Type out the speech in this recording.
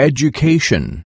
education.